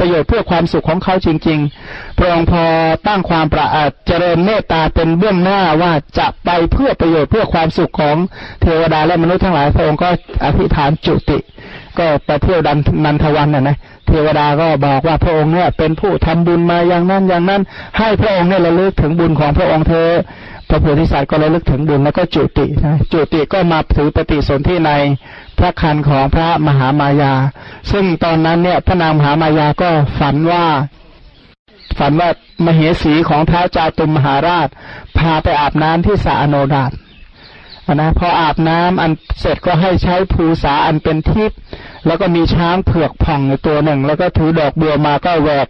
ประโยชน์เพื่อความสุขของเขาจริง ๆ พระองค์พอตั้งความประอาจเจริญเมตตาเป็นเบื้องหน้าว่าจะไปเพื่อประโยชน์เพื่อความสุขของเทวดาและมนุษย์ทั้งหลาย พระองค์ก็อธิษฐานจุติ ก็ไปเที่ยวดันนันทวันน่ะนะเทวดาก็บอกว่าพระองค์เนี่ยเป็นผู้ทำบุญมาอย่างนั้นอย่างนั้น ให้พระองค์เนี่ยระลึกถึงบุญของพระองค์เธอ พระโพธิสัตว์ก็ระลึกถึงบุญแล้วก็จุตินะจุติก็มาถือปฏิสนธิในพระคันของพระมหามายา ซึ่งตอนนั้นเนี่ยพระนางมหามายาก็ฝันว่า ฝันว่ามเหสีของท้าวจาตุมมหาราช พาไปอาบน้ำที่สาโนดาตนะพออาบน้ำอันเสร็จก็ให้ใช้ภูษาอันเป็นทิพย์แล้วก็มีช้างเผือกผ่องตัวหนึ่ง แล้วก็ถือดอกบัวมาก็แหวก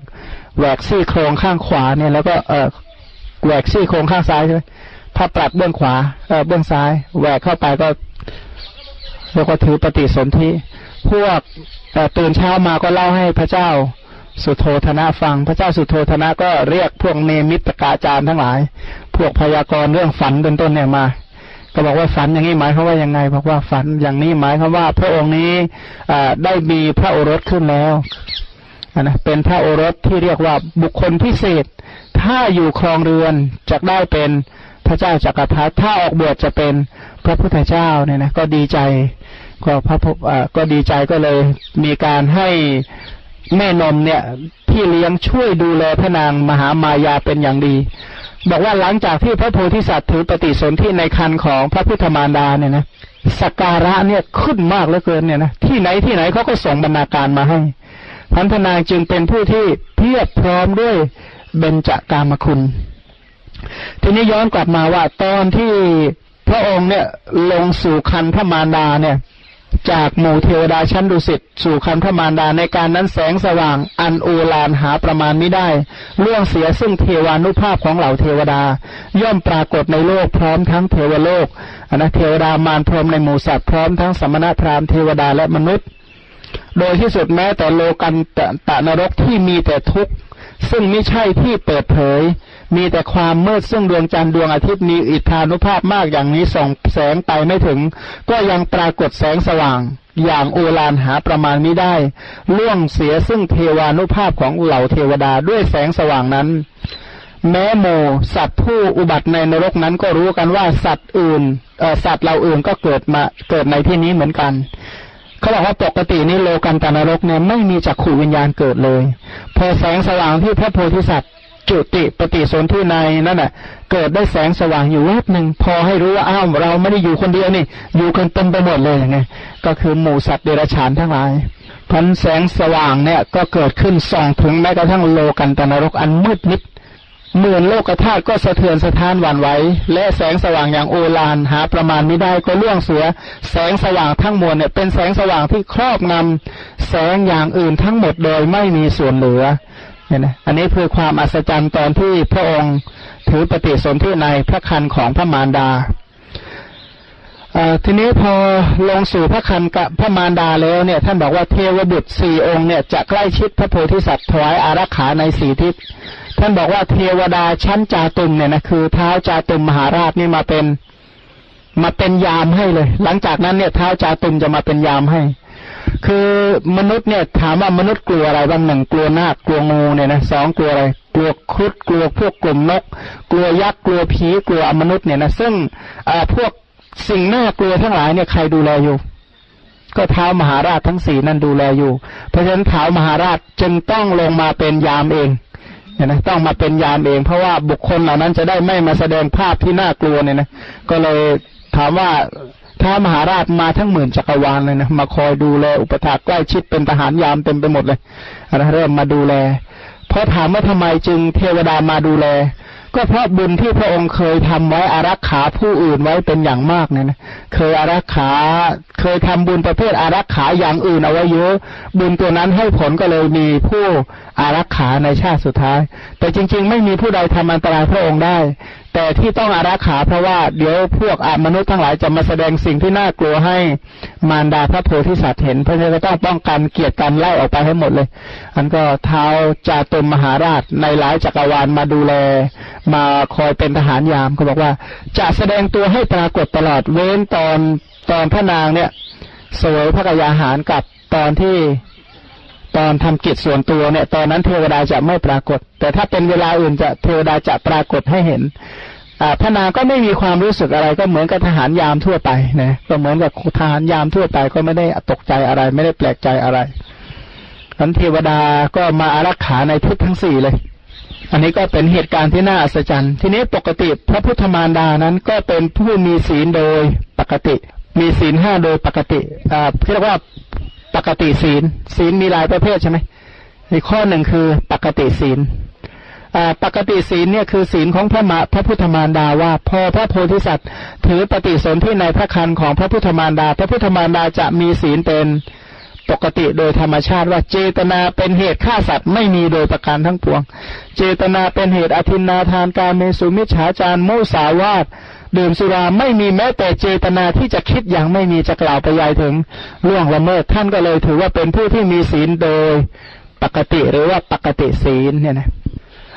แหวกซี่โครงข้างขวาเนี่ยแล้วก็เออแหวกซี่โครงข้างซ้ายใช่ไหม ถ้าปรับเบื้องขวาเออเบื้องซ้ายแหวกเข้าไปก็แล้วก็ถือปฏิสนธิพวกตื่นเช้ามาก็เล่าให้พระเจ้าสุโธธนะฟัง พระเจ้าสุโธธนะก็เรียกพวกเนมิตกาจารย์ทั้งหลาย พวกพยากรณ์เรื่องฝันเป็นต้นเนี่ยมา ก็บอกว่าฝันอย่างนี้หมายเขาว่ายังไงบอกว่าฝันอย่างนี้หมายเขาว่า พระองค์นี้อได้มีพระโอรสขึ้นแล้วนะเป็นพระโอรสที่เรียกว่าบุคคลพิเศษ ถ้าอยู่ครองเรือนจะได้เป็น พระเจ้าจักรพรรดิถ้าออกบวชจะเป็นพระพุทธเจ้าเนี่ยนะก็ดีใจ ก็พระพก็ดีใจก็เลยมีการให้แม่นมเนี่ยพี่เลี้ยงช่วยดูแลพระนางมหามายาเป็นอย่างดี บอกว่าหลังจากที่พระโพธิสัตว์ถือปฏิสนธิในคันของพระพุทธมารดาเนี่ยนะสการะเนี่ยขึ้นมากเหลือเกินเนี่ยนะที่ไหนที่ไหนเขาก็ส่งบรรณาการมาให้พันธนางจึงเป็นผู้ที่เพียบพร้อมด้วยเบญจกามคุณ ทีนี้ย้อนกลับมาว่าตอนที่พระองค์เนี่ยลงสู่คันพระมารดาเนี่ย จากหมู่เทวดาชั้นดุสิตสู่คันธมารดาในการนั้นแสงสว่าง อันโอฬารหาประมาณไม่ได้ล่วงเสียซึ่งเทวานุภาพของเหล่าเทวดา ย่อมปรากฏในโลกพร้อมทั้งเทวโลกอนะเทวดามารพรมในหมู่สัตว์พร้อมทั้งสมณพราหมณ์เทวดาและมนุษย์ โดยที่สุดแม้แต่โลกันตะนรกที่มีแต่ทุกข์ ซึ่งไม่ใช่ที่เปิดเผย มีแต่ความมืดซึ่งดวงจันทร์ดวงอาทิตย์มีอิทธานุภาพมากอย่างนี้ส่องแสงไปไม่ถึง ก็ยังปรากฏแสงสว่าง อย่างโอฬารหาประมาณไม่ได้ ล่วงเสียซึ่งเทวานุภาพของเหล่าเทวดาด้วยแสงสว่างนั้น แม้โมสัตว์ผู้อุบัติในนรกนั้นก็รู้กันว่าสัตว์อื่นสัตว์เราอื่นก็เกิดมาเกิดในที่นี้เหมือนกัน เขาบอกว่าปกตินี้โลกันตานรกเนี่ยไม่มีจักขู่วิญญาณเกิดเลย พอแสงสว่างที่พระโพธิสัตว์จุติปฏิสนธิในนั่นแหะเกิดได้แสงสว่างอยู่แวบหนึ่งพอให้รู้ว่าอ้าวเราไม่ได้อยู่คนเดียวนี่ อยู่กันเต็มไปหมดเลยไงก็คือหมู่สัตว์เดรัจฉานทั้งหลายพันแสงสว่างเนี่ยก็เกิดขึ้นส่องถึงแม้กระทั่งโลกันตานรกอันมืดมิด หมื่นโลกธาตุก็สะเทือนสะท้านหวั่นไหวและแสงสว่างอย่างโอฬารหาประมาณไม่ได้ก็ล่วงเสีย แสงสว่างทั้งมวลเนี่ยเป็นแสงสว่างที่ครอบงำแสงอย่างอื่นทั้งหมดโดยไม่มีส่วนเหลือเนี่ยนะอันนี้คือความอัศจรรย์ตอนที่พระองค์ถือปฏิสนธิในพระคันของพระมารดา ทีนี้พอลงสู่พระคันกับพระมารดาแล้วเนี่ย ท่านบอกว่าเทวบุตรสี่องค์เนี่ยจะใกล้ชิดพระโพธิสัตว์ถวายอารักขาในสีทิศ ท่านบอกว่าเทวดาชั้นจาตุมเนี่ยนะคือเท้าจาตุมมหาราชนี่มาเป็นมาเป็นยามให้เลย หลังจากนั้นเนี่ยเท้าจาตุมจะมาเป็นยามให้ คือมนุษย์เนี่ยถามว่ามนุษย์กลัวอะไรบ้างหนึ่งกลัวนาคกลัวงูเนี่ยนะสองกลัวอะไรกลัวครุฑกลัวพวกกลุ่มนก กลัวยักษ์กลัวผีกลัวมนุษย์เนี่ยนะซึ่งอพวก สิ่งน่ากลัวทั้งหลายเนี่ยใครดูแลอยู่ ก็เท้ามหาราชทั้งสี่นั่นดูแลอยู่ เพราะฉะนั้นเท้ามหาราชจึงต้องลงมาเป็นยามเองเนี่ยนะต้องมาเป็นยามเอง เพราะว่าบุคคลเหล่านั้นจะได้ไม่มาแสดงภาพที่น่ากลัวเนี่ยนะก็เลยถามว่าถ้ามหาราชมาทั้งหมื่นจักรวาลเลยนะมาคอยดูแลอุปถากใกล้ชิดเป็นทหารยามเต็มไปหมดเลยนะเริ่มมาดูแลเพราะถามว่าทำไมจึงเทวดามาดูแล ก็เพราะบุญที่พระองค์เคยทำไว้อารักขาผู้อื่นไว้เป็นอย่างมากเนี่ยนะ เคยอารักขา เคยทำบุญประเภทอารักขาอย่างอื่นเอาไว้เยอะ บุญตัวนั้นให้ผลก็เลยมีผู้อารักขาในชาติสุดท้าย แต่จริง ๆ ไม่มีผู้ใดทำอันตรายพระองค์ได้แต่ที่ต้องอารักขาเพราะว่าเดี๋ยวพวกอมนุษย์ทั้งหลายจะมาแสดงสิ่งที่น่ากลัวให้มารดาพระโพธิสัตว์เห็น เพราะฉะนั้นก็ต้องป้องกันเกียรติกันไล่ออกไปให้หมดเลย อันก็เท้าจาตุมมหาราชในหลายจักรวาลมาดูแล มาคอยเป็นทหารยามเขาบอกว่า จะแสดงตัวให้ปรากฏตลอดเว้นตอนตอนพระนางเนี่ยสวยพระกยาหารกับตอนที่ ตอนทำกิจส่วนตัวเนี่ย ตอนนั้นเทวดาจะไม่ปรากฏ แต่ถ้าเป็นเวลาอื่นจะเทวดาจะปรากฏให้เห็นพระนางก็ไม่มีความรู้สึกอะไรก็เหมือนกับทหารยามทั่วไปนะก็เหมือนกับทหารยามทั่วไปก็ไม่ได้ตกใจอะไร ไม่ได้แปลกใจอะไรทันเทวดาก็มาอารักขาในทุกทั้งสี่เลย อันนี้ก็เป็นเหตุการณ์ที่น่าอัศจรรย์ ทีนี้ปกติพระพุทธมารดานั้นก็เป็นผู้มีศีลโดยปกติ มีศีลห้าโดยปกติอ่าเรียกว่า ปกติศีล ศีลมีหลายประเภทใช่ไหมอีกข้อหนึ่งคือปกติศีลปกติศีลเนี่ยคือศีลของพระมาพระพุทธมารดาว่าพอพระโพธิสัตว์ ถือปฏิสนธิในพระคันของพระพุทธมารดา พระพุทธมารดาจะมีศีลเป็นปกติโดยธรรมชาติว่าเจตนาเป็นเหตุฆ่าสัตว์ไม่มีโดยประการทั้งปวง เจตนาเป็นเหตุอธินนาทานการเมสุมิจฉาจารมุสาวาท ดื่มสุราไม่มีแม้แต่เจตนาที่จะคิดอย่างไม่มีจะกล่าวไปยายถึงล่วงละเมิด ท่านก็เลยถือว่าเป็นผู้ที่มีศีลโดยปกติหรือว่าปกติศีลเนี่ยนะ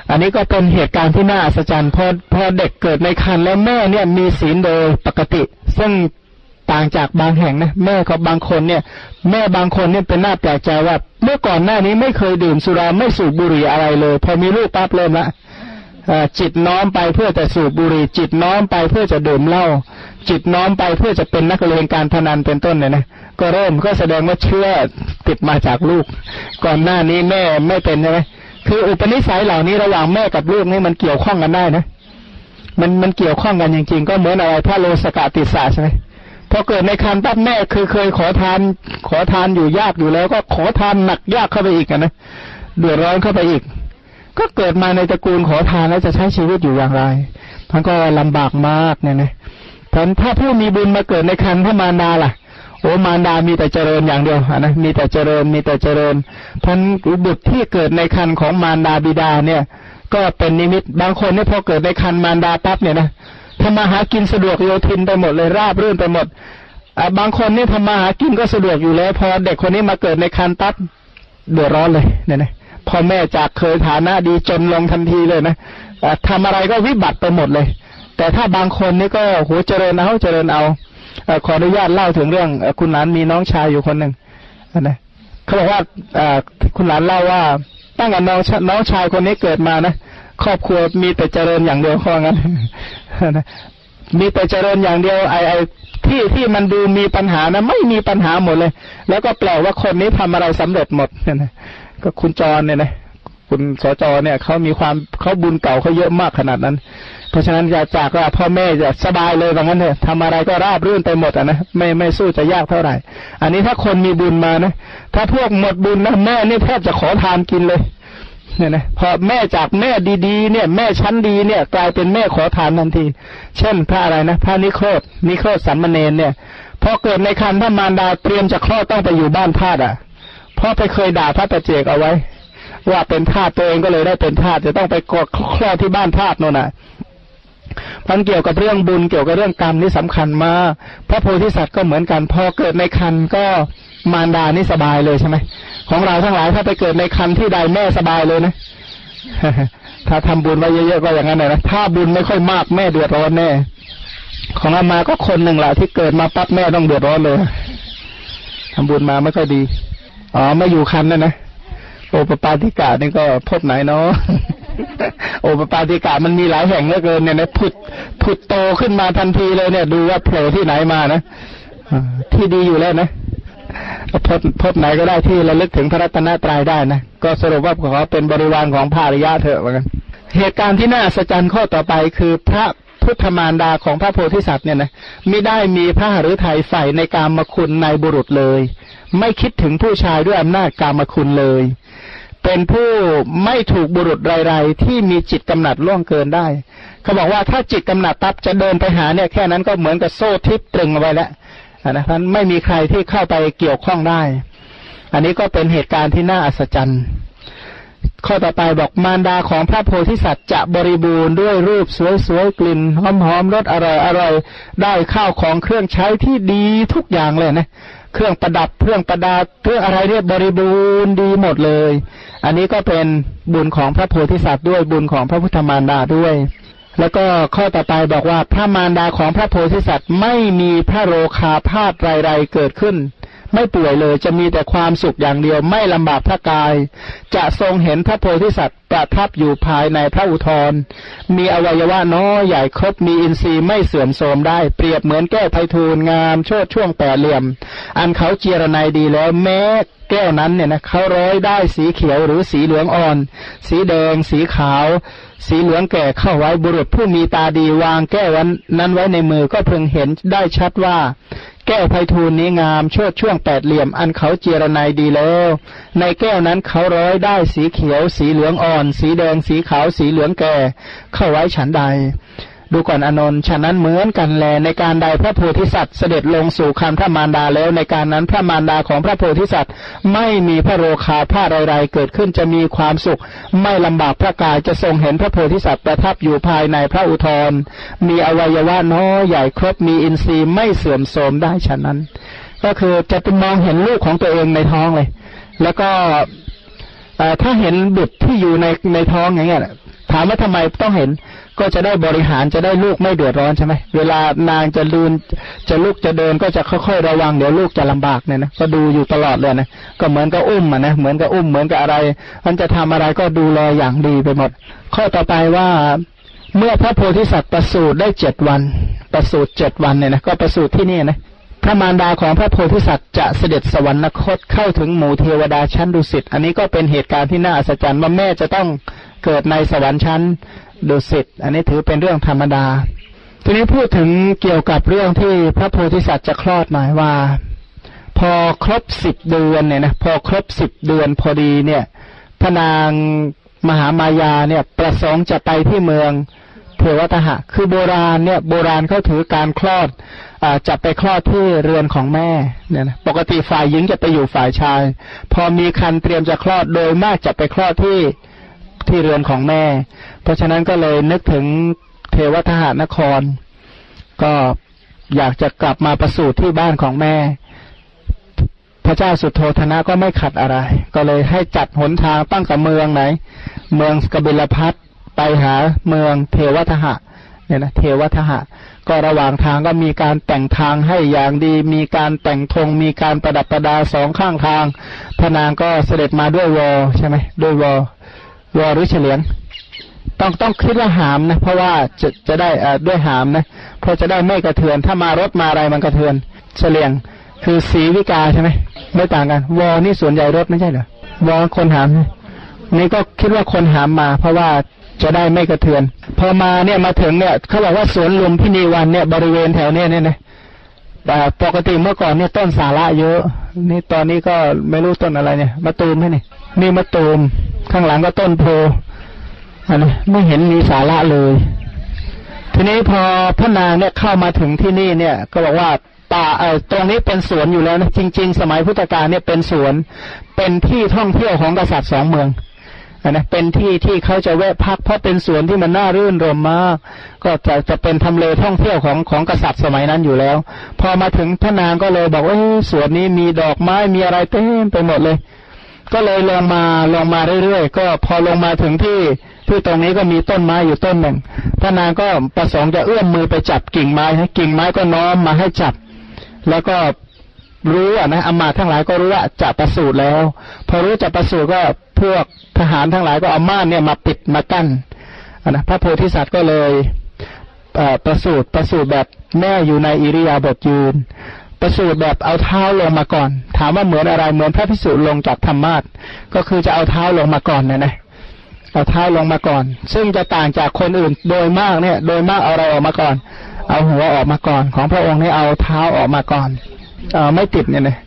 อันนี้ก็เป็นเหตุการณ์ที่น่าอัศจรรย์พอพอเด็กเกิดในครรภ์แล้วแม่เนี่ยมีศีลโดยปกติ ซึ่งต่างจากบางแห่งนะแม่ของบางคนเนี่ย แม่บางคนเนี่ยเป็นหน้าแปลกใจว่า เมื่อก่อนหน้านี้ไม่เคยดื่มสุราไม่สูบบุหรี่อะไรเลย พอมีลูกปั๊บเริ่มละ จิตน้อมไปเพื่อจะสูบบุหรี่จิตน้อมไปเพื่อจะดื่มเหล้าจิตน้อมไปเพื่อจะเป็นนักเลงการพนันเป็นต้นเนี่ยนะก็เริ่มก็แสดงว่าเชื่อติดมาจากลูก ก่อนหน้านี้แม่ไม่เป็นใช่ไหมคืออุปนิสัยเหล่านี้ระหว่างแม่กับลูกนี่มันเกี่ยวข้องกันได้นะมันมันเกี่ยวข้องกันจริงๆ ก็เหมือนอะไรพระโลสกาติสาใช่ไหมพอเกิดในคันตั้แม่คือเคยขอทาน ขอทานอยู่ยากอยู่แล้ว ก็ขอทานหนักยากเข้าไปอีกนะเดือดร้อนเข้าไปอีก ก็เกิดมาในตระกูลขอทานแล้วจะใช้ชีวิตอยู่อย่างไรมันก็ลำบากมากเนี่ยนะผลถ้าผู้มีบุญมาเกิดในคันถ้ามารดาล่ะ โอ้มารดามีแต่เจริญอย่างเดียวนะมีแต่เจริญมีแต่เจริญพันบุตรที่เกิดในคันของมารดาบิดาเนี่ย ก็เป็นนิมิตบางคนเนี่ยพอเกิดในคันมารดาปั๊บเนี่ยนะทำมาหากินสะดวกโยทินไปหมดเลยราบรื่นไปหมดอ่าบางคนเนี่ยทำมาหากินก็สะดวกอยู่แล้ว พอเด็กคนนี้มาเกิดในคันปั๊บเดือดร้อนเลยเนี่ยนะ พ่อแม่จากเคยฐานะดีจนลงทันทีเลยนะทำอะไรก็วิบัติไปหมดเลย แต่ถ้าบางคนนี่ก็โหเจริญเอาเจริญเอาขออนุญาตเล่าถึงเรื่องคุณหลานมีน้องชายอยู่คนหนึ่งนะเขาบอกว่าคุณหลานเล่าว่าตั้งแต่น้องน้องชายคนนี้เกิดมานะครอบครัวมีแต่เจริญอย่างเดียวข้องั้นนะมีแต่เจริญอย่างเดียวไอไอที่ที่มันดูมีปัญหานะไม่มีปัญหาหมดเลย แล้วก็แปลว่าคนนี้ทำอะไรสำเร็จหมดนะ ก็คุณจรเนี่ยนะคุณสจเนี่ยเขามีความเขาบุญเก่าเขาเยอะมากขนาดนั้น เพราะฉะนั้นอยาจากว่าพ่อแม่จะสบายเลยว่างั้นเถอะทำอะไรก็ราบรื่นไปหมดอะนะไม่ไม่สู้จะยากเท่าไหร่ อันนี้ถ้าคนมีบุญมานะถ้าพวกหมดบุญนะแม่นี่แทบจะขอทานกินเลยเนี่ยนะพอแม่จากแม่ดีๆ เนี่ย แม่ชั้นดีเนี่ย กลายเป็นแม่ขอทานทันที เช่นพระอะไรนะพระนิโครธนิโครธสัมมเนนเนี่ยพอเกิดในคันพระมารดาเตรียมจะคลอดต้องไปอยู่บ้านทาสอะ ราะไปเคยด่าพระตะเจกเอาไว้ ว่าเป็นทาสตัวเองก็เลยได้เป็นทาสจะต้องไปกดคลอดที่บ้านทาสโน่นน่ะพันเกี่ยวกับเรื่องบุญเกี่ยวกับเรื่องกรรมนี่สำคัญมากพระโพธิสัตว์ก็เหมือนกันพอเกิดในคันก็มารดานี่สบายเลยใช่ไหมของเราทั้งหลายถ้าไปเกิดในคันที่ใดแม่สบายเลยนะถ้าทำบุญไว้เยอะๆก็อย่างนั้นเลยนะถ้าบุญไม่ค่อยมากแม่เดือดร้อนแน่ ของอามาก็คนหนึ่งแหละที่เกิดมาปั๊บแม่ต้องเดือดร้อนเลยทำบุญมาไม่ค่อยดี อ๋อม่อยู่คันนะนนะโอปปาติกานี่ก็พบไหนเนาะโอปปาติกามันมีหลายแห่งเหลือเกินเนี่ยนะผุดผุดโตขึ้นมาทันทีเลยเนี่ย ดูว่าโผล่ที่ไหนมานะที่ดีอยู่แล้วนะพบพบไหนก็ได้ที่ระลึกถึงพระรัตนตรัยได้นะก็สรุปว่าขอเป็นบริวารของภาริยะเถอะเหมือนกันเหตุการณ์ที่น่าสะใจข้อต่อไปคือพระพุทธมารดาของพระโพธิสัตว์เนี่ยนะไม่ได้มีพระหฤทัยใฝ่ในการมคุณในบุรุษเลย ไม่คิดถึงผู้ชายด้วยอำนาจการมคุณเลย เป็นผู้ไม่ถูกบุรุษไรๆที่มีจิตกำหนัดล่วงเกินได้ เขาบอกว่าถ้าจิตกำหนัดตับจะเดินไปหาเนี่ยแค่นั้นก็เหมือนกับโซ่ทิพตรึงเอาไว้แล้วนะท่านไม่มีใครที่เข้าไปเกี่ยวข้องได้ อันนี้ก็เป็นเหตุการณ์ที่น่าอัศจรรย์ ข้อต่อไปบอกมารดาของพระโพธิสัตว์จะบริบูรณ์ด้วยรูปสวยๆกลิ่นหอมๆรสอร่อยๆได้ข้าวของเครื่องใช้ที่ดีทุกอย่างเลยนะ เครื่องประดับเครื่องประดาเครื่องอะไรเรียบริบูรณ์ดีหมดเลย อันนี้ก็เป็นบุญของพระโพธิสัตว์ด้วยบุญของพระพุทธมารดาด้วย แล้วก็ข้อต่อไปบอกว่าพระมารดาของพระโพธิสัตว์ไม่มีพระโรคาพาธไรๆเกิดขึ้น ไม่ป่วยเลย จะมีแต่ความสุขอย่างเดียวไม่ลำบากพระกาย จะทรงเห็นพระโพธิสัตว์ประทับอยู่ภายในพระอุทรมีอวัยวะน้อยใหญ่ครบมีอินทรีย์ไม่เสื่อมโทรมได้ เปรียบเหมือนแก้วไพทูลงามโชดช่วงแปดเหลี่ยม อันเขาเจียรนายดีแล้วแม้ แก้วนั้นเนี่ยนะเขาร้อยได้สีเขียวหรือสีเหลืองอ่อน สีแดง สีขาว สีเหลืองแก่เข้าไว้บุรุษผู้มีตาดีวางแก้วนั้นไว้ในมือก็เพิ่งเห็นได้ชัดว่า แก้วไพทูลนี้งามชดช่วงแปดเหลี่ยมอันเขาเจรนายดีแล้ว ในแก้วนั้นเขาร้อยได้สีเขียว สีเหลืองอ่อน สีแดง สีขาว สีเหลืองแก่ เข้าไว้ฉันใด ดูก่อนอนนท์ฉะนั้นเหมือนกันแลในการใดพระโพธิสัตว์เสด็จลงสู่คันพระมารดาแล้วในการนั้นพระมารดาของพระโพธิสัตว์ ไม่มีพระโรคาผ้าไรๆเกิดขึ้นจะมีความสุข ไม่ลำบากพระกายจะทรงเห็นพระโพธิสัตว์ประทับอยู่ภายในพระอุทรมีอวัยวะน้อยใหญ่ครบมีอินทรีย์ไม่เสื่อมโทรมได้ฉะนั้น ก็คือจะเป็นมองเห็นลูกของตัวเองในท้องเลย แล้วก็ถ้าเห็นบุตรที่อยู่ในในท้องอย่างเงี้ยถามว่าทำไมต้องเห็น ก็จะได้บริหารจะได้ลูกไม่เดือดร้อนใช่ไหมเวลานางจะลืนจะลูกจะเดินก็จะค่อยๆระวังเดี๋ยวลูกจะลำบากเนี่ยนะก็ดูอยู่ตลอดเลยนะก็เหมือนกับอุ้มอะนะเหมือนกับอุ้มเหมือนกับอะไร มันจะทำอะไรก็ดูแลอย่างดีไปหมด ข้อต่อไปว่าเมื่อพระโพธิสัตว์ประสูติได้เจ็ดวัน ประสูติเจ็ดวันเนี่ยนะก็ประสูติที่นี่นะพระมารดาของพระโพธิสัตว์จะเสด็จสวรรคตเข้าถึงหมู่เทวดาชั้นดุสิต อันนี้ก็เป็นเหตุการณ์ที่น่าอัศจรรย์ว่าแม่จะต้องเกิดในสวรรค์ชั้น ดุสิตอันนี้ถือเป็นเรื่องธรรมดา ทีนี้พูดถึงเกี่ยวกับเรื่องที่พระโพธิสัตว์จะคลอดหมายว่า พอครบสิบเดือนเนี่ยนะพอครบสิบเดือนพอดีเนี่ยพนางมหามายาเนี่ยประสงค์จะไปที่เมืองเทวทหะ คือโบราณเนี่ยโบราณเขาถือการคลอดอจะไปคลอดที่เรือนของแม่เนี่ยนะปกติฝ่ายหญิงจะไปอยู่ฝ่ายชาย พอมีคันเตรียมจะคลอดโดยมากจะไปคลอดที่ที่เรือนของแม่ เพราะฉะนั้นก็เลยนึกถึงเทวทหานคร ก็อยากจะกลับมาประสูติที่บ้านของแม่ พระเจ้าสุโธธนะก็ไม่ขัดอะไร ก็เลยให้จัดหนทางตั้งกับเมืองไหน เมืองกบิลพัทไปหาเมืองเทวทหะเนี่ยนะเทวทหะ ก็ระหว่างทางก็มีการแต่งทางให้อย่างดี มีการแต่งธงมีการประดับประดาสองข้างทางพระนางก็เสด็จมาด้วยวอใช่ไหมด้วยวอวอหรือเฉลียง ต้องต้องคิดว่าหามนะ เพราะว่าจะจะได้อ่าด้วยหามนะเพราะจะได้ไม่กระเทือน ถ้ามารถมาอะไรมันกระเทือนเฉลียงคือสีวิกาใช่ไหมไม่ต่างกัน วอนี่ส่วนใหญ่รถไม่ใช่เหรอวอคนหามนี่ก็คิดว่าคนหามมา เพราะว่าจะได้ไม่กระเทือน พอมาเนี่ยมาถึงเนี่ยเขาบอกว่าสวนลุมพินีวันเนี่ยบริเวณแถวเนี้ยเนี่ยนะแต่ปกติเมื่อก่อนเนี่ยต้นสาระเยอะ นี่ตอนนี้ก็ไม่รู้ต้นอะไรเนี่ยมาตูมให้นี่นี่มะตูมข้างหลังก็ต้นโพ อันนี้ไม่เห็นมีสาระเลย ทีนี้พอพระนางเนี่ยเข้ามาถึงที่นี่เนี่ย ก็บอกว่าป่าเออตรงนี้เป็นสวนอยู่แล้วนะจริง ๆ สมัยพุทธกาลเนี่ยเป็นสวนเป็นที่ท่องเที่ยวของกษัตริย์สองเมืองอันนะเป็นที่ที่เขาจะแวะพักเพราะเป็นสวนที่มันน่ารื่นรมมาก ก็จะจะเป็นทำเลท่องเที่ยวของของกษัตริย์สมัยนั้นอยู่แล้ว พอมาถึงพระนางก็เลยบอกว่าสวนนี้มีดอกไม้มีอะไรเต็มไปหมดเลย ก็เลยลงมาลงมาเรื่อยๆก็พอลงมาถึงที่ ที่ตรงนี้ก็มีต้นไม้อยู่ต้นหนึ่งพระนางก็ประสงค์จะเอื้อมมือไปจับกิ่งไม้ให้กิ่งไม้ก็น้อมมาให้จับ แล้วก็รู้อะนะอามาทั้งหลายก็รู้ว่าจะประสูติแล้ว พอรู้จะประสูติก็พวกทหารทั้งหลายก็เอาม่านเนี่ยมาปิดมากั้นนะพระโพธิสัตว์ก็เลยประสูติประสูติแบบแม่อยู่ในอิริยาบถยืน ประสูติแบบเอาเท้าลงมาก่อน ถามว่าเหมือนอะไรเหมือนพระพิสุลงจากธรรมาทก็คือจะเอาเท้าลงมาก่อนนะนะ เอาเท้าลงมาก่อน ซึ่งจะต่างจากคนอื่นโดยมากเนี่ย โดยมากเอาอะไรออกมาก่อน เอาหัวออกมาก่อน ของพระองค์นี่เอาเท้าออกมาก่อนเออไม่ติดเนี่ยนะ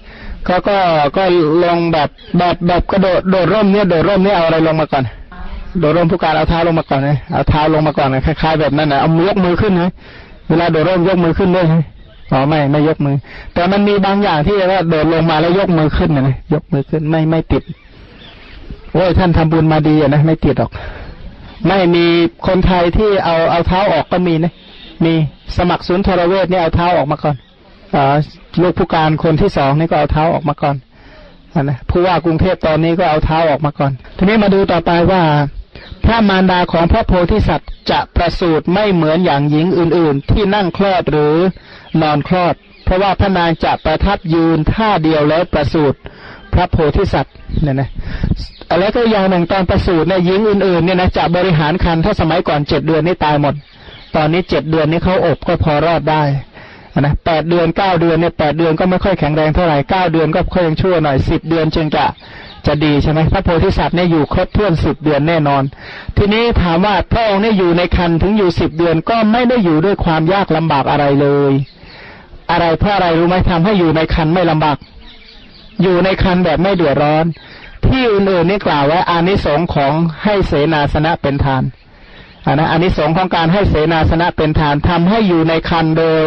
ก็ก็ก็ลงแบบแบบแบบกระโดดโดดร่มเนี่ยโดดร่มเนี่ยเอาอะไรลงมาก่อน โดดร่มผู้การเอาเท้าลงมาก่อนเลยเอาเท้าลงมาก่อนคล้ายๆแบบนั้นนะเอายกมือขึ้นนะเวลาโดดร่มยกมือขึ้นด้วยอ๋อไม่ไม่ยกมือ แต่มันมีบางอย่างที่ว่าเดินลงมาแล้วยกมือขึ้นนะยกมือขึ้นไม่ไม่ติด โอ้ยท่านทำบุญมาดีอนะไม่ติดหรอก ไม่มีคนไทยที่เอาเอาเท้าออกก็มีนะมีสมัครศูนย์ทรเวทเนี่ยเอาเท้าออกมาก่อนอลูกผู้การคนที่สองนี่ก็เอาเท้าออกมาก่อนอนะผู้ว่ากรุงเทพตอนนี้ก็เอาเท้าออกมาก่อน ทีนี้มาดูต่อไปว่า พระมารดาของพระโพธิสัตว์จะประสูติไม่เหมือนอย่างหญิงอื่น ๆ ที่นั่งคลอดหรือนอนคลอด เพราะว่าพระนางจะประทับยืนท่าเดียวแล้วประสูติพระโพธิสัตว์เนี่ยนะ แล้วก็อย่างหนึ่งตอนประสูติเนี่ยหญิงอื่นๆเนี่ยนะจะบริหารคันถ้าสมัยก่อนเจ็ดเดือนนี่ตายหมด ตอนนี้เจ็ดเดือนนี่เขาอบก็พอรอดได้นะแปดเดือนเก้าเดือนเนี่ยแปดเดือนก็ไม่ค่อยแข็งแรงเท่าไหร่เก้าเดือนก็ค่อยยังชั่วหน่อยสิบเดือนจึงจะจะดีใช่ไหมพระโพธิสัตว์เนี่ยอยู่ครบถ้วนสิบเดือนแน่นอน ทีนี้ถามว่าพระองค์เนี่ยอยู่ในคันถึงอยู่สิบเดือนก็ไม่ได้อยู่ด้วยความยากลำบากอะไรเลย อะไรเพราะอะไรรู้ไหมทำให้อยู่ในคันไม่ลำบาก อยู่ในคันแบบไม่เดือดร้อน ที่อื่นๆนี่กล่าวไว่าอานิสงส์ของให้เสนาสนะเป็นทานอันนะอานิสงส์ของการให้เสนาสนะเป็นทานทำให้อยู่ในคันโดย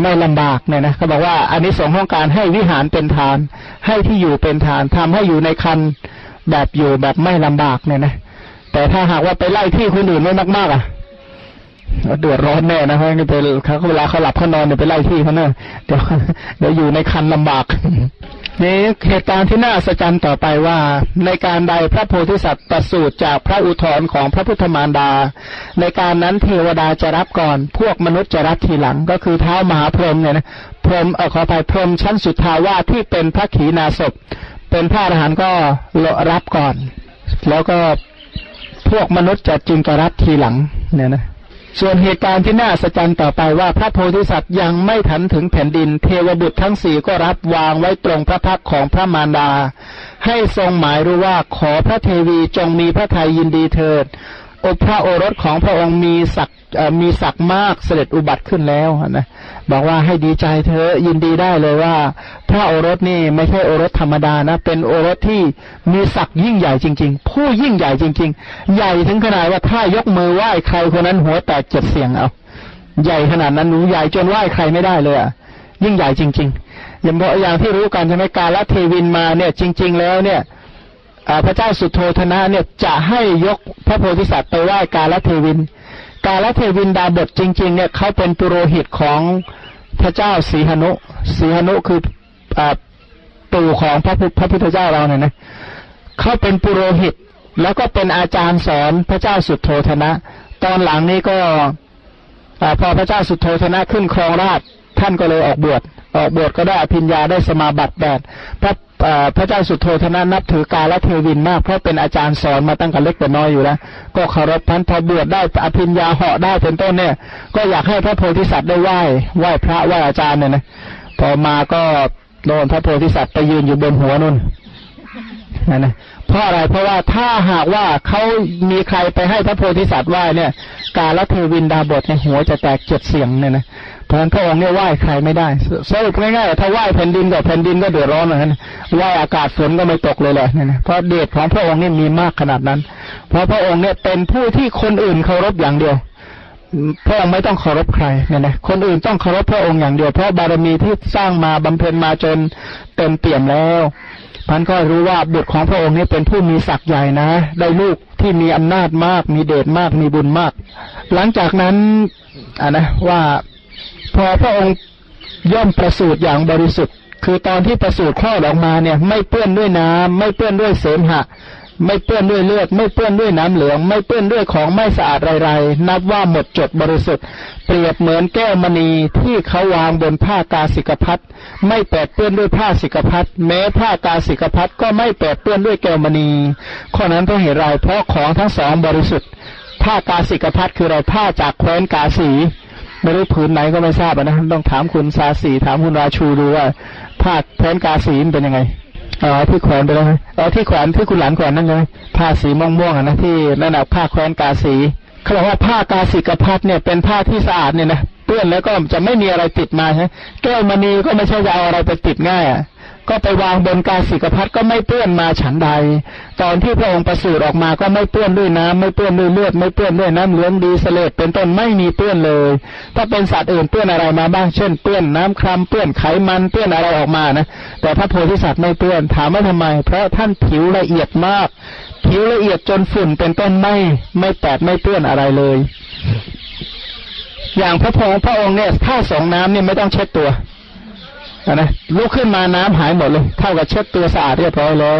ไม่ลำบากเนี่ยนะเขาบอกว่าอันนี้สงของการให้วิหารเป็นทาน ให้ที่อยู่เป็นทานทำให้อยู่ในคันแบบอยู่แบบไม่ลำบากเนี่ยนะแต่ถ้าหากว่าไปไล่ที่คนอื่นไม่มากๆอะเดือดร้อนแน่นะเพราะนี่ไปเขาเวลาเขาหลับเขานอนเนี่ยไปไล่ที่เขาเนอะเดี๋ยวเดี๋ยวอยู่ในคันลำบาก นี่เหตุการณ์ที่น่าอัศจต่อไปว่า ในการใดพระโพธิสัตว์ประสูติจากพระอุทธรของพระพุทธมารดา ในการนั้นเทวดาจะรับก่อน พวกมนุษย์จะรับทีหลัง ก็คือเท้ามหาพรหมเนี่ยนะพรหมเออขอไปพรหมชั้นสุดทาวาที่เป็นพระขีณาสพเป็นพระอรหันต์ก็รับก่อน แล้วก็พวกมนุษย์จะจึงจะรับทีหลังเนี่ยนะ ส่วนเหตุการณ์ที่น่าสะใจต่อไปว่าพระโพธิสัตว์ยังไม่ทันถึงแผ่นดิน เทวบุตรทั้งสี่ก็รับวางไว้ตรงพระพักของพระมารดา ให้ทรงหมายรู้ว่าขอพระเทวีจงมีพระทัยยินดีเถิด อพระโอรสของพระองค์มีศักมีศักมากเสด็จอุบัติขึ้นแล้วนะบอกว่าให้ดีใจเธอยินดีได้เลยว่า พระโอรสนี่ไม่ใช่โอรสธรรมดานะ เป็นโอรสที่มีศักยิ่งใหญ่จริง ๆ ผู้ยิ่งใหญ่จริง ๆ ใหญ่ถึงขนาดว่าถ้ายกมือไหว้ใครคนนั้นหัวแตกเจ็ดเสียงเอาใหญ่ขนาดนั้นหนูใหญ่จนไหว้ใครไม่ได้เลยอะยิ่งใหญ่จริง ๆ อย่างบอกอย่างที่รู้กันใช่ไหมกาฬเทวิลมาเนี่ย จริง ๆ แล้วเนี่ย พระเจ้าสุทโธทนะเนี่ยจะให้ยกพระโพธิสัตว์ไปไหว้กาฬเทวิล กาฬเทวิลดาบสจริง ๆ เนี่ยเขาเป็นปุโรหิตของพระเจ้าสีหหนุสีหหนุคือปู่ของพระพระพุทธเจ้าเราเนี่ยนะเขาเป็นปุโรหิต แล้วก็เป็นอาจารย์สอนพระเจ้าสุทโธทนะ ตอนหลังนี้ก็อพอพระเจ้าสุโธธนะขึ้นครองราชท่านก็เลยออกบวชออกบวชก็ได้อภิญญาได้สมาบัติแบบพระ พระเจ้าสุโธธนะนับถือกาลเทวินมาก เพราะเป็นอาจารย์สอนมาตั้งแต่เล็กแต่น้อยอยู่แล้วก็เคารพพันพอบวชได้อภิญญาเหาะได้เป็นต้นเนี่ย ก็อยากให้พระโพธิสัตว์ได้ไหว้ไหว้พระไหว้อาจารย์เนี่ยนะพอมาก็โดนพระโพธิสัตว์ไปยืนอยู่บนหัวนุ่นนั่นนะเพราะอะไรเพราะว่าถ้าหากว่าเขามีใครไปให้พระโพธิสัตว์ไหว้เนี่ย กาลเทวินดาบทในหัวจะแตกเจ็ดเสียงเนี่ยนะ พราะฉะนั้นพระองค์เนี่ยไหว้ใครไม่ได้สรุปง่ายๆถ้าไหว้แผ่นดินกับแผ่นดินก็เดือดร้อนเหมือนกันไหว้อากาศฝนก็ไม่ตกเลยแหละเนี่ยเพราะเดชของพระองค์นี่มีมากขนาดนั้น เพราะพระองค์เนี่ยเป็นผู้ที่คนอื่นเคารพอย่างเดียว พระองค์ไม่ต้องเคารพใครเนี่ยนะคนอื่นต้องเคารพพระองค์อย่างเดียว เพราะบารมีที่สร้างมาบำเพ็ญมาจนเต็มเปี่ยมแล้วพันก็รู้ว่าบุตรของพระองค์นี่เป็นผู้มีศักย์ใหญ่นะ ได้ลูกที่มีอำนาจมาก มีเดชมากมีบุญมาก หลังจากนั้นอ่านะว่า พอพระองค์ย่อมประสูติอย่างบริสุทธิ์ คือตอนที่ประสูติคลอดออกมาเนี่ย ไม่เปื้อนด้วยน้ำไม่เปื้อนด้วยเสมหะ ไม่เปื้อนด้วยเลือด ไม่เปื้อนด้วยน้ำเหลือง ไม่เปื้อนด้วยของไม่สะอาดไรๆ นับว่าหมดจดบริสุทธิ์ เปรียบเหมือนแก้วมณีที่เขาวางบนผ้ากาสิกพัดไม่แปดเปื้อนด้วยผ้าสิกพัดแม้ผ้ากาสิกพัดก็ไม่แปดเปื้อนด้วยแก้วมณี ข้อนั้นเพราะเหตุไรเพราะของทั้งสองบริสุทธิ์ผ้ากาสิกพัดคือเราผ้าจากแคว้นกาสี ไม่รู้ผืนไหนก็ไม่ทราบนะต้องถามคุณซาสีถามคุณราชูดูว่าผ้าแผนกาสีเป็นยังไงอ๋อที่แขวนไปแล้วไหมอ๋อที่แขวนที่คุณหลานแขวนนั่นไงผ้าสีม่วงๆนะที่นั่นแหะผ้าแขวนกาสีเขาบอกว่าผ้ากาสีกับพัดเนี่ยเป็นผ้าที่สะอาดเนี่ยนะเปื้อนแล้วก็จะไม่มีอะไรติดมาใช่แก้วมณีก็ไม่ใช่จะเอาอะไรไปติดง่ายอะ ก็ไปวางบนกาสิกพัดก็ไม่เปื้อนมาฉันใด ตอนที่พระองค์ประสูติออกมาก็ไม่เปื้อนด้วยน้ำไม่เปื้อนด้วยเลือดไม่เปื้อนด้วยน้ำเหลืองดีเสลดเป็นต้นไม่มีเปื้อนเลย ถ้าเป็นสัตว์อื่นเปื้อนอะไรมาบ้างเช่นเปื้อนน้ำครามเปื้อนไขมันเปื้อนอะไรออกมานะแต่พระโพธิสัตว์ไม่เปื้อนถามว่าทำไม เพราะท่านผิวละเอียดมาก ผิวละเอียดจนฝุ่นเป็นต้นไม่ไม่แตกไม่เปื้อนอะไรเลย อย่างพระพงพระองค์เนี่ยถ้าสองน้ำเนี่ยไม่ต้องเช็ดตัว นะลุกขึ้นมาน้ำหายหมดเลย เท่ากับเช็ดตัวสะอาดเรียบร้อยแล้ว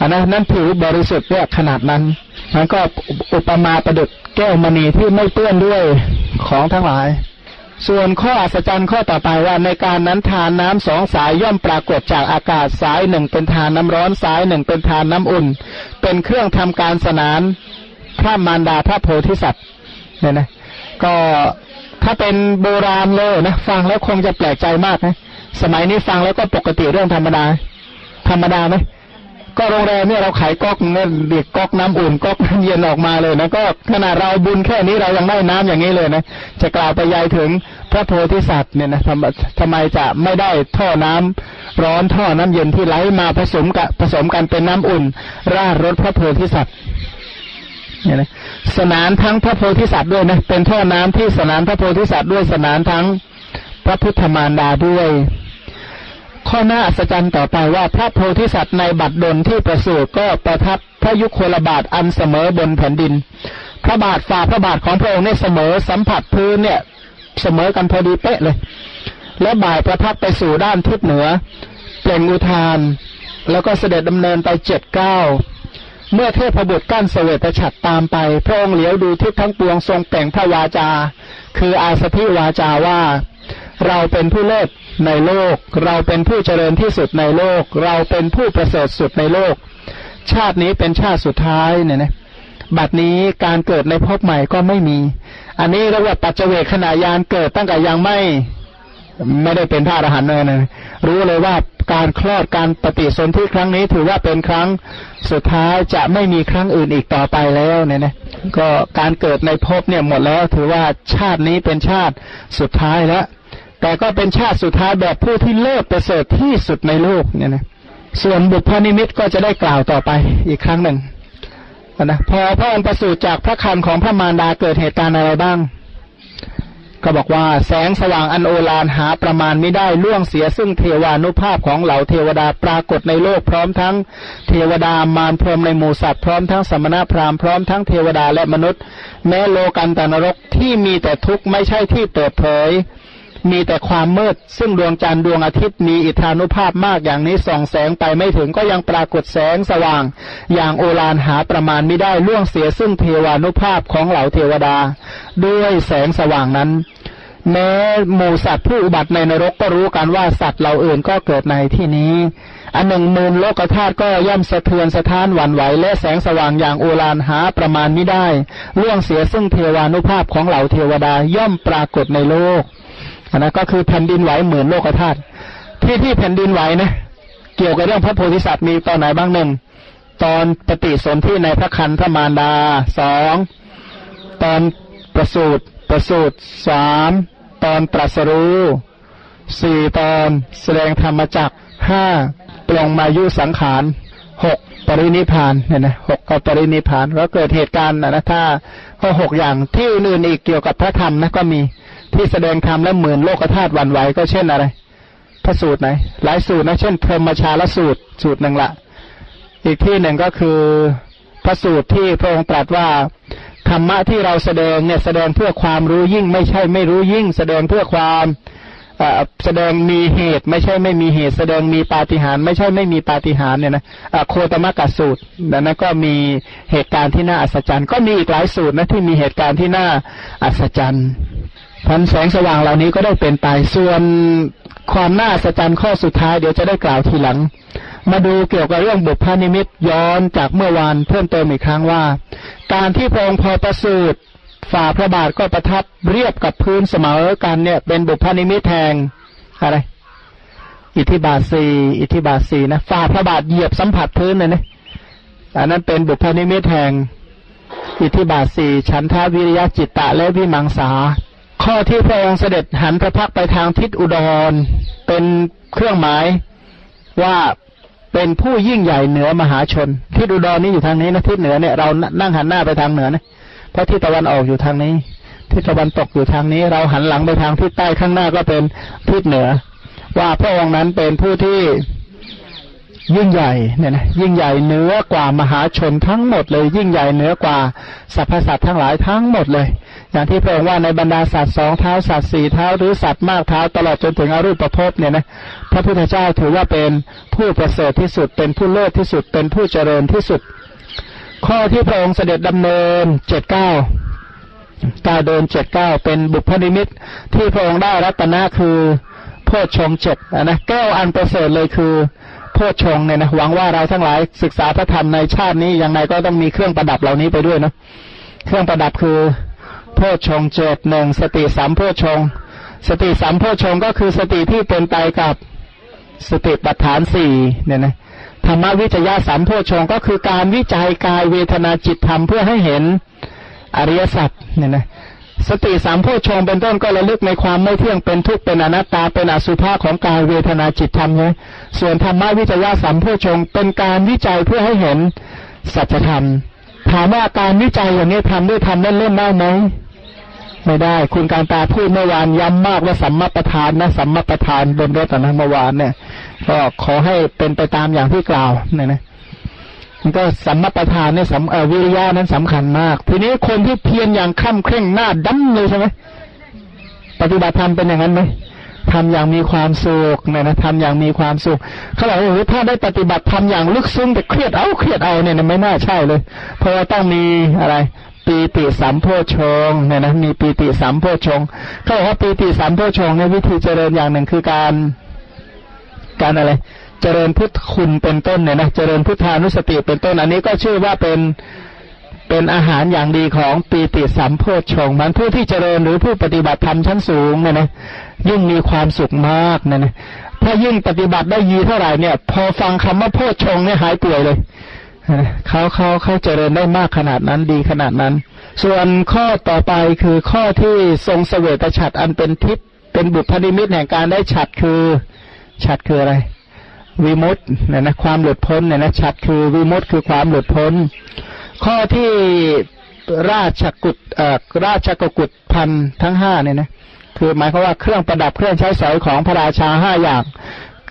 อันนั้นนั่นผิวบริสุทธิ์เนี่ยขนาดนั้นมันก็อุปมาประดุดแก้วมณีที่ไม่เปื้อนด้วยของทั้งหลาย ส่วนข้ออัศจรรย์ข้อต่อไปว่าในการนั้นทานน้ำสองสายย่อมปรากฏจากอากาศสายหนึ่งเป็นทานน้ำร้อนสายหนึ่งเป็นทานน้ำอุ่น เป็นเครื่องทำการสนานพระมารดาพระโพธิสัตว์เนี่ยนะ ก็ถ้าเป็นโบราณเลยนะ ฟังแล้วคงจะแปลกใจมากนะ สมัยนี้ฟังแล้วก็ปกติเรื่องธรรมดา ธรรมดาไหมก็โรงแรมเนี่ยเราขายก๊อกเนี่ยเด็กก๊อกน้ำอุ่นก๊อกน้ำเย็นออกมาเลยนะก็ขนาดเราบุญแค่นี้เรายังได้น้ำอย่างนี้เลยนะจะกล่าวไปยายถึงพระโพธิสัตว์เนี่ยนะทำทำไมจะไม่ได้ท่อน้ำร้อนท่อน้ำเย็นที่ไหลมาผสมกับผสมกันเป็นน้ำอุ่น ราดรถพระโพธิสัตว์เนี่ยนะสนานทั้งพระโพธิสัตว์ด้วยนะเป็นท่อน้ำที่สนานพระโพธิสัตว์ด้วยสนานทั้ง พระพุทธมารดาด้วย ข้อหน้าอัศจรรย์ต่อไปว่าพระโพธิสัตว์ในบัดดลที่ประสูติก็ประทับพระยุคลบาทอันเสมอบนแผ่นดิน พระบาทฝ่าพระบาทของพระองค์เนี่ยเสมอสัมผัสพื้นเนี่ยเสมอกันพอดีเป๊ะเลย และบ่ายประทับไปสู่ด้านทิศเหนือเปล่งอุทาน แล้วก็เสด็จดำเนินไปเจ็ดเก้าเมื่อเทพบุตรกั้นเสวตฉัตรตามไป พระองค์เหลียวดูทิศทั้งปวงทรงเปล่งพระวาจา คืออาสพิวาจาว่า เราเป็นผู้เลิศในโลก เราเป็นผู้เจริญที่สุดในโลก เราเป็นผู้ประเสริฐสุดในโลก ชาตินี้เป็นชาติสุดท้ายเนี่ยนะบัดนี้การเกิดในภพใหม่ก็ไม่มี อันนี้เรียกว่าปัจเจเวกขณะยานเกิดตั้งแต่ยังไม่ไม่ได้เป็นพระอรหันต์เลยนะรู้เลยว่าการคลอดการปฏิสนธิครั้งนี้ถือว่าเป็นครั้งสุดท้ายจะไม่มีครั้งอื่นอีกต่อไปแล้วเนี่ยนะก็การเกิดในภพเนี่ยหมดแล้ว ถือว่าชาตินี้เป็นชาติสุดท้ายแล้ว แต่ก็เป็นชาติสุดท้ายแบบผู้ที่เลิศประเสริฐที่สุดในโลกเนี่ยนะส่วนบุพนิมิตก็จะได้กล่าวต่อไปอีกครั้งหนึ่งนะพอพระองค์ประสูติจากพระคันของพระมารดาเกิดเหตุการณ์อะไรบ้าง ก็บอกว่าแสงสว่างอันโอฬารหาประมาณไม่ได้ล่วงเสียซึ่งเทวานุภาพของเหล่าเทวดาปรากฏในโลกพร้อมทั้งเทวดามารพรมในหมู่สัตว์พร้อมทั้งสมณพราหมณ์พร้อมทั้งเทวดาและมนุษย์ แม้โลกันตนรกที่มีแต่ทุกข์ไม่ใช่ที่เปิดเผย มีแต่ความมืด ซึ่งดวงจันทร์ดวงอาทิตย์มีอิทธานุภาพมากอย่างนี้ส่องแสงไปไม่ถึงก็ยังปรากฏแสงสว่าง อย่างโอฬารหาประมาณไม่ได้ล่วงเสียซึ่งเทวานุภาพของเหล่าเทวดา ด้วยแสงสว่างนั้น แม้หมูสัตว์ผู้อุบัติในนรกก็รู้กันว่าสัตว์เหล่าอื่นก็เกิดในที่นี้อันหนึ่งมูลโลกธาตุก็ย่อมสะเทือนสะท้านหวั่นไหวและแสงสว่างอย่างโอฬารหาประมาณไม่ได้ล่วงเสียซึ่งเทวานุภาพของเหล่าเทวดาย่อมปรากฏในโลก นนะก็คือแผ่นดินไหวเหมือนโลกธาตุที่ที่แผ่นดินไหวนะเกี่ยวกับเรื่องพระโพธิสัตว์มีตอนไหนบ้างหนึ่งตอนปฏิสนธิในพระคันธมารดาสองตอนประสูตรประสูตรสามตอนตรัสรู้สี่ตอนแสดงธรรมจักห้าปลงมายุสังขารหกปรินิพานเนี่ยนะหกก็ปรินิพานแล้วเกิดเหตุการณ์นะนะถ้าข้อหกอย่างที่อื่นอีกเกี่ยวกับพระธรรมนะก็มี ที่แสดงธรรมแล้วหมื่นโลกธาตุวันไหวก็เช่นอะไร พระสูตรไหน หลายสูตรนะ เช่นพรหมชาลสูตรสูตรหนึ่งละ อีกที่หนึ่งก็คือพระสูตรที่พระองค์ตรัสว่าธรรมะที่เราแสดงเนี่ยแสดงเพื่อความรู้ยิ่งไม่ใช่ไม่รู้ยิ่ง แสดงเพื่อความแสดงมีเหตุไม่ใช่ไม่มีเหตุ แสดงมีปาฏิหาริย์ไม่ใช่ไม่มีปาฏิหาริย์เนี่ยนะโคตมกัสูตรนั้นก็มีเหตุการณ์ที่น่าอัศจรรย์ ก็มีอีกหลายสูตรนะที่มีเหตุการณ์ที่น่าอัศจรรย์ พันแสงสว่างเหล่านี้ก็ได้เป็นไปส่วนความน่าสะใจข้อสุดท้ายเดี๋ยวจะได้กล่าวทีหลัง มาดูเกี่ยวกับเรื่องบุพนิมิตย้อนจากเมื่อวานเพิ่มเติมอีกครั้งว่า การที่พระองค์พอประสูติฝ่าพระบาทก็ประทับเรียบกับพื้นเสมอกันเนี่ย เป็นบุพนิมิตแทงอะไร อิทธิบาทสีอิทธิบาทสีนะฝ่าพระบาทเหยียบสัมผัสพื้นเลยนะอันนั้นเป็นบุพนิมิตแทงอิทธิบาทสีฉันทาวิริยะจิตตะและวิมังสา ข้อที่พระองค์เสด็จหันพระพักไปทางทิศอุดร เป็นเครื่องหมายว่าเป็นผู้ยิ่งใหญ่เหนือมหาชน ทิศอุดรนี่อยู่ทางนี้นะทิศเหนือเนี่ยเรานั่งหันหน้าไปทางเหนือนะเพราะทิศตะวันออกอยู่ทางนี้ทิศตะวันตกอยู่ทางนี้ เราหันหลังไปทางทิศใต้ข้างหน้าก็เป็นทิศเหนือ ว่าพระองค์นั้นเป็นผู้ที่ยิ่งใหญ่เนี่ยนะยิ่งใหญ่เหนือกว่ามหาชนทั้งหมดเลย ยิ่งใหญ่เหนือกว่าสรรพสัตว์ทั้งหลายทั้งหมดเลย อย่างที่พระองค์ว่าในบรรดาสัตว์สองเท้าสัตว์สี่เท้าหรือสัตว์มากเท้าตลอดจนถึงอรูปประพบเนี่ยนะพระพุทธเจ้าถือว่าเป็นผู้ประเสริฐที่สุดเป็นผู้เลิศที่สุดเป็นผู้เจริญที่สุด ข้อที่พระองค์เสด็จดำเนินเจ็ดเก้าก้าวเดินเจ็ดเก้าเป็นบุพนิมิตที่พระองค์ได้รัตนะคือโพชฌงเจ็ดนะแก้วอันประเสริฐเลยคือโพชฌงเนี่ยนะหวังว่าเราทั้งหลายศึกษาพระธรรมในชาตินี้ยังไงก็ต้องมีเครื่องประดับเหล่านี้ไปด้วยนะเครื่องประดับคือ โพชฌงเจ็ดหนึ่งสติสามโพชฌงสติสามโพชฌงก็คือสติที่เป็นไปกับสติปัฏฐานสี่เนี่ยนะธรรมวิจยะสามโพชฌงก็คือการวิจัยกายเวทนาจิตธรรมเพื่อให้เห็นอริยสัจเนี่ยนะสติสามโพชฌงเป็นต้นก็ระลึกในความไม่เที่ยงเป็นทุกข์เป็นอนัตตาเป็นอสุภะของกายเวทนาจิตธรรมเนี่ยส่วนธรรมวิจยะสามโพชฌงเป็นการวิจัยเพื่อให้เห็นสัจธรรมถามว่าการวิจัยอย่างนี้ทำด้วยทำเล่นๆได้ไหม ไม่ได้ คุณการตาพูดเมื่อวานย้ำมากว่าสัมมาประธานนะสัมมาประธานบนรถนะเมื่อวานเนี่ย ก็ขอให้เป็นไปตามอย่างที่กล่าวเนี่ยนะมันก็สัมมาประธานเนี่ยสัมวิริยะนั้นสำคัญมาก ทีนี้คนที่เพียรอย่างข้ามเคร่งหน้าดั้มเลยใช่ไหมปฏิบัติธรรมเป็นอย่างนั้นไหมทำอย่างมีความสุขเนี่ยนะทำอย่างมีความสุขเขาบอกว่าถ้าได้ปฏิบัติทำอย่างลึกซึ้งแต่เครียดเอาเครียดเอาเนี่ยไม่น่าใช่เลย เพราะว่าต้องมีอะไร ปีติสามโพชงเนี่ยนะมีปีติสามโพชงเขาบอกว่าปีติสามโพชงในวิธีเจริญอย่างหนึ่งคือการ การอะไร เจริญพุทธคุณเป็นต้นเนี่ยนะเจริญพุทธานุสติเป็นต้น อันนี้ก็ชื่อว่าเป็นเป็นอาหารอย่างดีของปีติสามโพชงมันผู้ที่เจริญหรือผู้ปฏิบัติธรรมชั้นสูงเนี่ยนะยิ่งมีความสุขมากเนี่ยนะถ้ายิ่งปฏิบัติได้ยีเท่าไหร่เนี่ย พอฟังคำว่าโพชงเนี่ยหายป่วยเลย เขาเขาเขาเจริญได้มากขนาดนั้นดีขนาดนั้น ส่วนข้อต่อไปคือข้อที่ทรงเสวยตฉัดอันเป็นทิพย์เป็นบุพนิมิตแห่งการได้ฉัดคือฉัดคืออะไร วิมุตต์เนี่ยนะความหลุดพ้นเนี่ยนะฉัดคือวิมุตต์คือความหลุดพ้น ข้อที่ราชกุฏเอ่อราชกกุฏพันทั้งห้าเนี่ยนะคือหมายความว่าเครื่องประดับเครื่องใช้สอยของพระราชาห้าอย่าง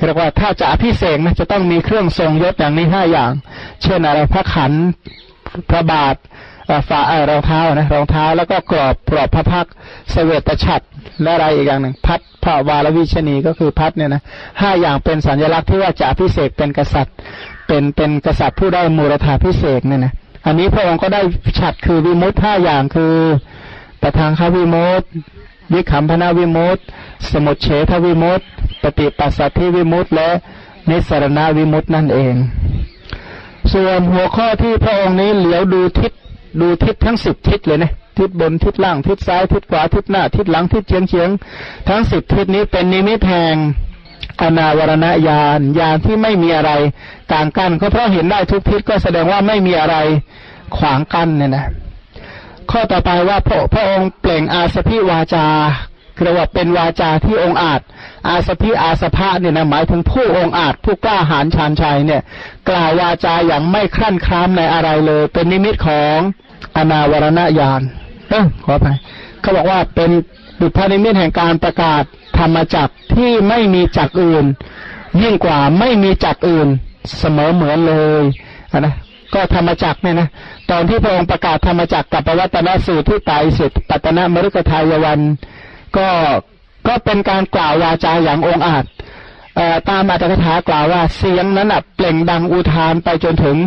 เรียกว่าถ้าจะอภิเษกนะจะต้องมีเครื่องทรงยศอย่างนี้ห้าอย่าง เช่นอะไรพระขันพระบาทฝ่ารองเท้านะรองเท้าแล้วก็กรอบกรอบพระพักเสวตฉัตรและอะไรอีกอย่างหนึ่งพัดพระวาลวิชนีก็คือพัดเนี่ยนะห้าอย่างเป็นสัญลักษณ์ที่ว่าจะอภิเศษเป็นกษัตริย์ เป็นเป็นกษัตริย์ผู้ได้มูรธาพิเศษเนี่ยนะอันนี้พระองค์ก็ได้ฉัดคือวิมุตห้าอย่างคือประทางคาวิมุต วิคัมพนาวิมุตสมุเฉทวิมุตปฏิปัสสัทธิวิมุตและนิสรณวิมุตนั่นเอง ส่วนหัวข้อที่พระองค์นี้เหลียวดูทิศดูทิศทั้งสิบทิศเลยนะทิศบนทิศล่างทิศซ้ายทิศขวาทิศหน้า ทิศหลังทิศเฉียงเฉียงทั้งสิบทิศนี้เป็นนิมิตแห่งอนาวรณญาณญาณที่ไม่มีอะไรกลางกันก็เพราะเห็นได้ทุกทิศก็แสดงว่าไม่มีอะไรขวางกั้นเนี่ยนะ ข้อต่อไปว่าพระพระองค์เปล่งอาสพิวาจาเรียกว่าเป็นวาจาที่องอาจ อาสพิอาสภะเนี่ยนะหมายถึงผู้องอาจผู้กล้าหาญชาญชัยเนี่ย กล่าววาจาอย่างไม่คลั่นคล้ามในอะไรเลย เป็นนิมิตของอนาวรณญาณเออขออภัยเขาบอกว่าเป็นบุพนิมิตแห่งการประกาศธรรมจักที่ไม่มีจักอื่น ยิ่งกว่าไม่มีจักอื่นเสมอเหมือนเลยนะ ก็ธรรมจักเนี่ยนะตอนที่พระองค์ประกาศธรรมจักกับปวัตนสูตรที่ตายสุดปัตนมฤคทายวัน ก็ก็เป็นการกล่าววาจาอย่างองอาจตามอัตถกถากล่าวว่าเสียงนั้นเปล่งดังอุทานไปจนถึง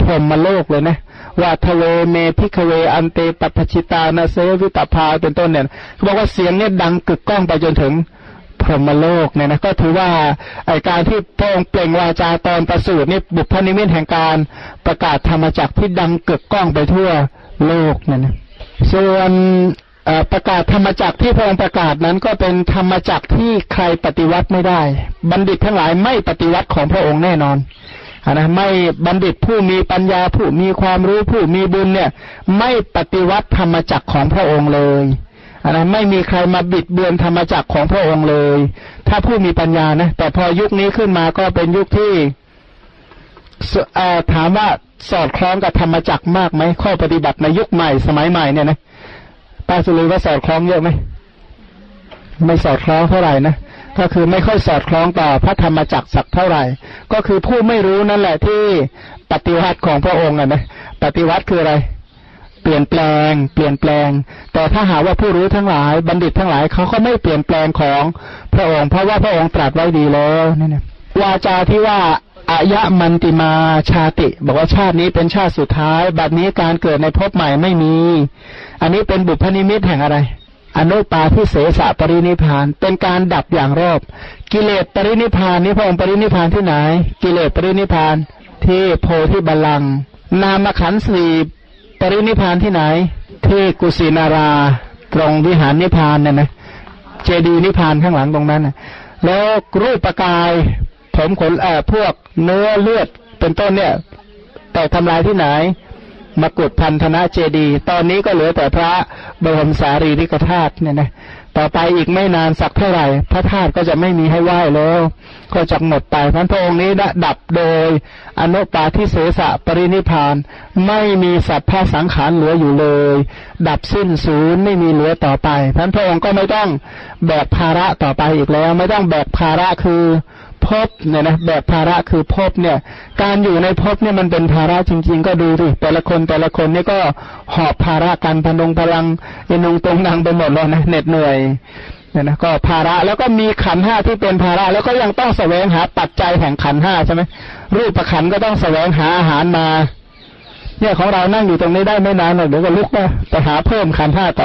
พรหมโลกเลยนะว่าทเวเมพิคเวอันเตปัปชิตานาเซวิตาพาเป็นต้นเนี่ยเขาบอกว่าเสียงเนี่ยดังกึกก้องไปจนถึง พรหมโลกเนี่ยนะก็ถือว่าไอการที่พระองค์เปล่งวาจาตอนประสูตินี่บุพนิมิตแห่งการประกาศธรรมจักที่ดังเกึกก้องไปทั่วโลกเนี่ยนะส่วนประกาศธรรมจักที่พระองค์ประกาศนั้นก็เป็นธรรมจักที่ใครปฏิวัติไม่ได้ บัณฑิตทั้งหลายไม่ปฏิวัติของพระองค์แน่นอนนะไม่บัณฑิตผู้มีปัญญาผู้มีความรู้ผู้มีบุญเนี่ย ไม่ปฏิวัติธรรมจักของพระองค์เลย นะไม่มีใครมาบิดเบือนธรรมจักรของพระองค์เลย ถ้าผู้มีปัญญานะ แต่พอยุคนี้ขึ้นมาก็เป็นยุคที่ถามว่าสอดคล้องกับธรรมจักรมากไหมข้อปฏิบัติในยุคใหม่สมัยใหม่เนี่ยนะป้าสุรีว่าสอดคล้องเยอะไหมไม่สอดคล้องเท่าไหร่นะก็คือไม่ค่อยสอดคล้องต่อพระธรรมจักรสักเท่าไหร่ ก็คือผู้ไม่รู้นั่นแหละที่ปฏิวัติของพระองค์อะนะปฏิวัติคืออะไร ปลี่ยนแปลง เปลี่ยนแปลง แต่ถ้าหาว่าผู้รู้ทั้งหลายบัณฑิตทั้งหลายเขาก็ไม่เปลี่ยนแปลงของพระองค์ เพราะว่าพระองค์ตรัสไว้ดีแล้วนี่นะวาจาที่ว่าอะยะมันติมาชาติ บอกว่าชาตินี้เป็นชาติสุดท้าย บัดนี้การเกิดในภพใหม่ไม่มี อันนี้เป็นบุพนิมิตแห่งอะไร อนุปาทิเสสะปรินิพพาน เป็นการดับอย่างรอบ กิเลสปรินิพพานนี้พระองค์ปรินิพพานที่ไหน กิเลสปรินิพพานที่โพธิบัลลังก์นามขันธ์สี่ ปรินิพพานที่ไหน ที่กุสินาราตรงวิหารนิพพานเนี่ยนะเจดีย์นิพานข้างหลังตรงนั้นนะแล้วรูปประกาย ผมขนเอ่อพวกเนื้อเลือดเป็นต้นเนี่ย แต่ทำลายที่ไหนมกุฏพันธนะเจดีย์ตอนนี้ก็เหลือแต่พระบรมสารีริกธาตุเนี่ยนะ ต่อไปอีกไม่นานสักเท่าไหร่ พระธาตุก็จะไม่มีให้ไหว้แล้ว ก็จะหมดไปพันพระองค์นี้ดดับโดย อนุปาทิเสสะปรินิพาน ไม่มีสัตว์ผ้าสังขารเหลืออยู่เลย ดับสิ้นศูนย์ไม่มีเหลือต่อไปพันพระองค์ก็ไม่ต้องแบกภาระต่อไปอีกแล้ว ไม่ต้องแบกภาระคือ ภพเนี่ยนะแบกภาระคือภพเนี่ย การอยู่ในภพเนี่ยมันเป็นภาระจริง ๆ ก็ดูดิแต่ละคนแต่ละคนนี่ก็หอบภาระกันพนงพลังเอ็นงตรงนังไปหมดแล้วนะเหน็ดเหนื่อยเนี่ยนะก็ภาระแล้วก็มีขันห้าที่เป็นภาระ แล้วก็ยังต้องแสวงหาปัจจัยแห่งขันห้าใช่ไหมรูปประขันก็ต้องแสวงหาอาหารมา เนี่ยของเรานั่งอยู่ตรงนี้ได้ไม่นานหรอกเดี๋ยวก็ลุกไปไปหาเพิ่มขันห้าต่อ